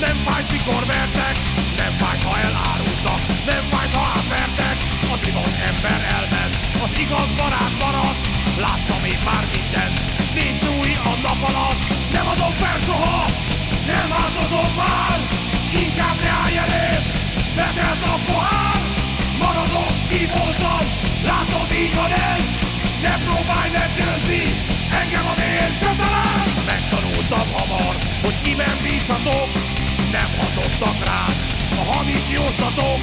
Nem fájt, mikor vertek, nem fájt, ha elárultak, nem fájt, ha átvertek, a divat ember elment, az igaz barát maradt, látta még már mindent, nincs új a nap alatt, nem adom fel soha, nem változom már, inkább ne állj elém, betelt a pohár, maradok, ki voltam, látod, így van ez, ne próbálj meggyőzni, engem a hamar, hogy kiben bízhatok, nem hatottak rám a hamis jóslatok.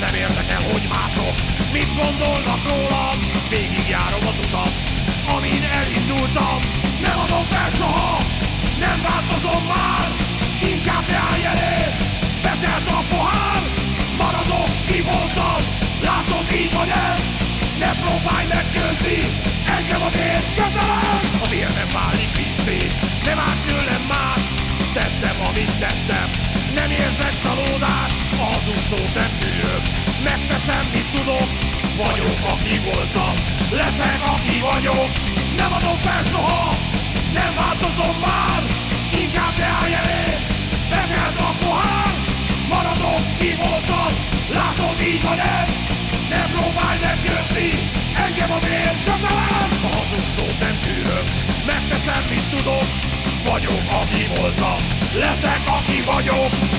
Nem érdekel, hogy mások. Mit gondolnak rólam, végigjárom az utat, amin elindultam. Nem adom fel soha, nem változom már, inkább ne állj elé, betelt a pohár, maradok, ki voltam, látod, így van ez, ne próbálj meggyőzni, engem a amit tettem, nem érzek csalódást, a hazug szót nem tűrök, megteszem, mit tudok, vagyok, aki voltam, leszek, aki vagyok, nem adom fel soha, nem változom már, inkább ne állj elé, betelt a pohár, maradok, ki voltam, látod, így van ez, ne próbálj meggyőzni, engem a vér kötelem, a hazug szót nem tűrök, megteszem, mit tudok, vagyok, aki voltam, leszek, aki vagyok.